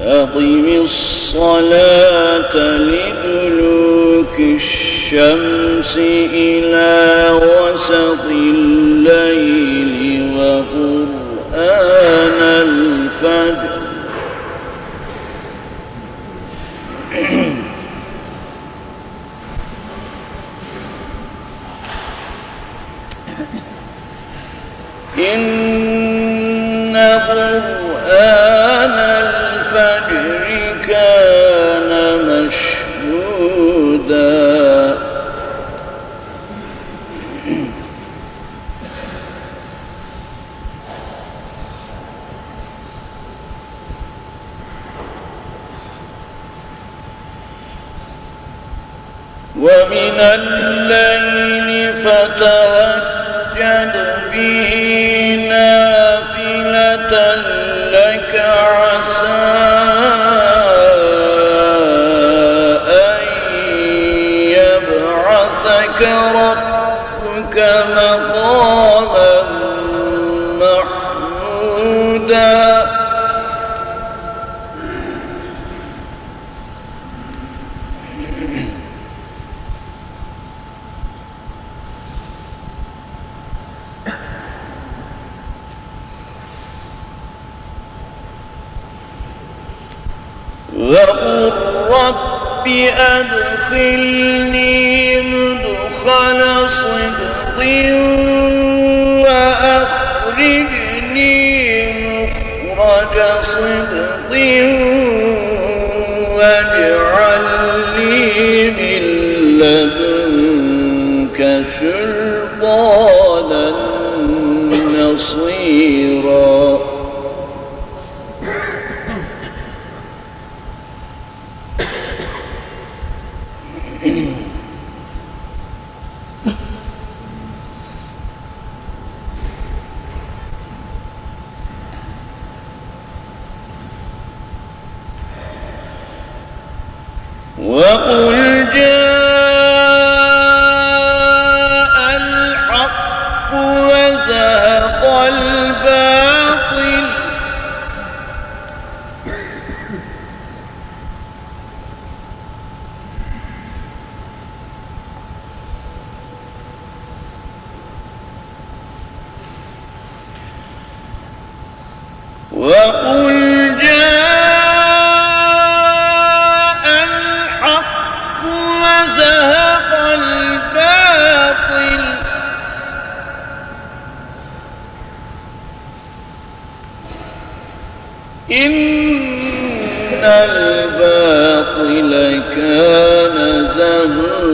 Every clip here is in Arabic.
أقم الصلاة لدلوك الشمس إلى وسط الليل وقرآن الفجر. إن قرآن الفجر كان مشهودا. ومن الليل فتهجد محمودا وقل رب أدخلني مدخل صدق صدق واجعل لي من لدنك سلطانا نصيرا. وقل جاء الحق وزهق الباطل وقل إن الباطل كان زهوقا.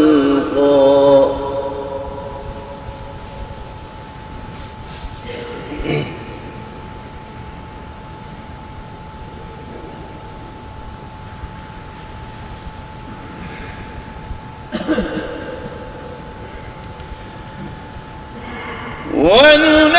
وننزل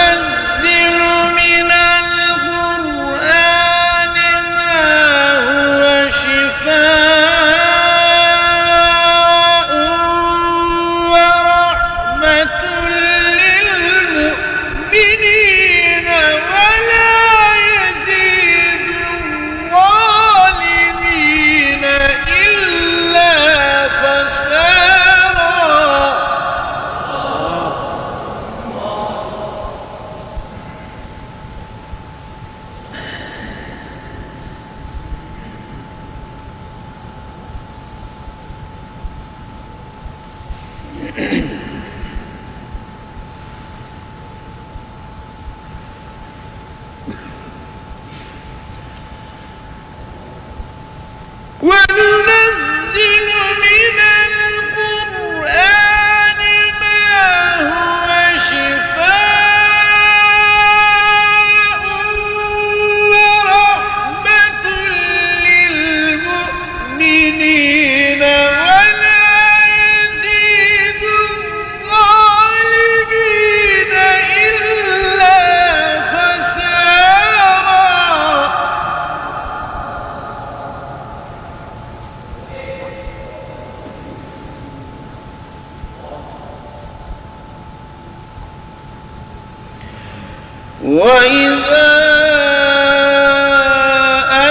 وإذا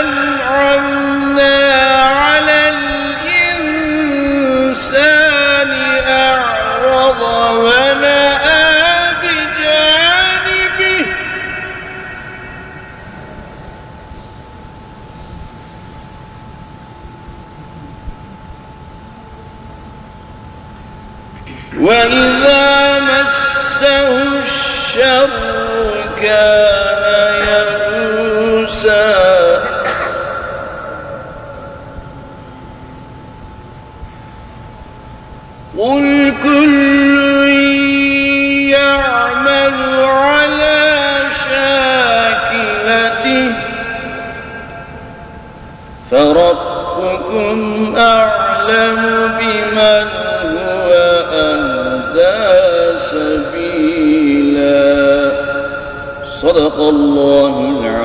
أنعمنا على الإنسان بجانبه وإذا كان يئوسا قل كل يعمل على شاكلته. فربكم أعلم بمن صدق الله العظيم.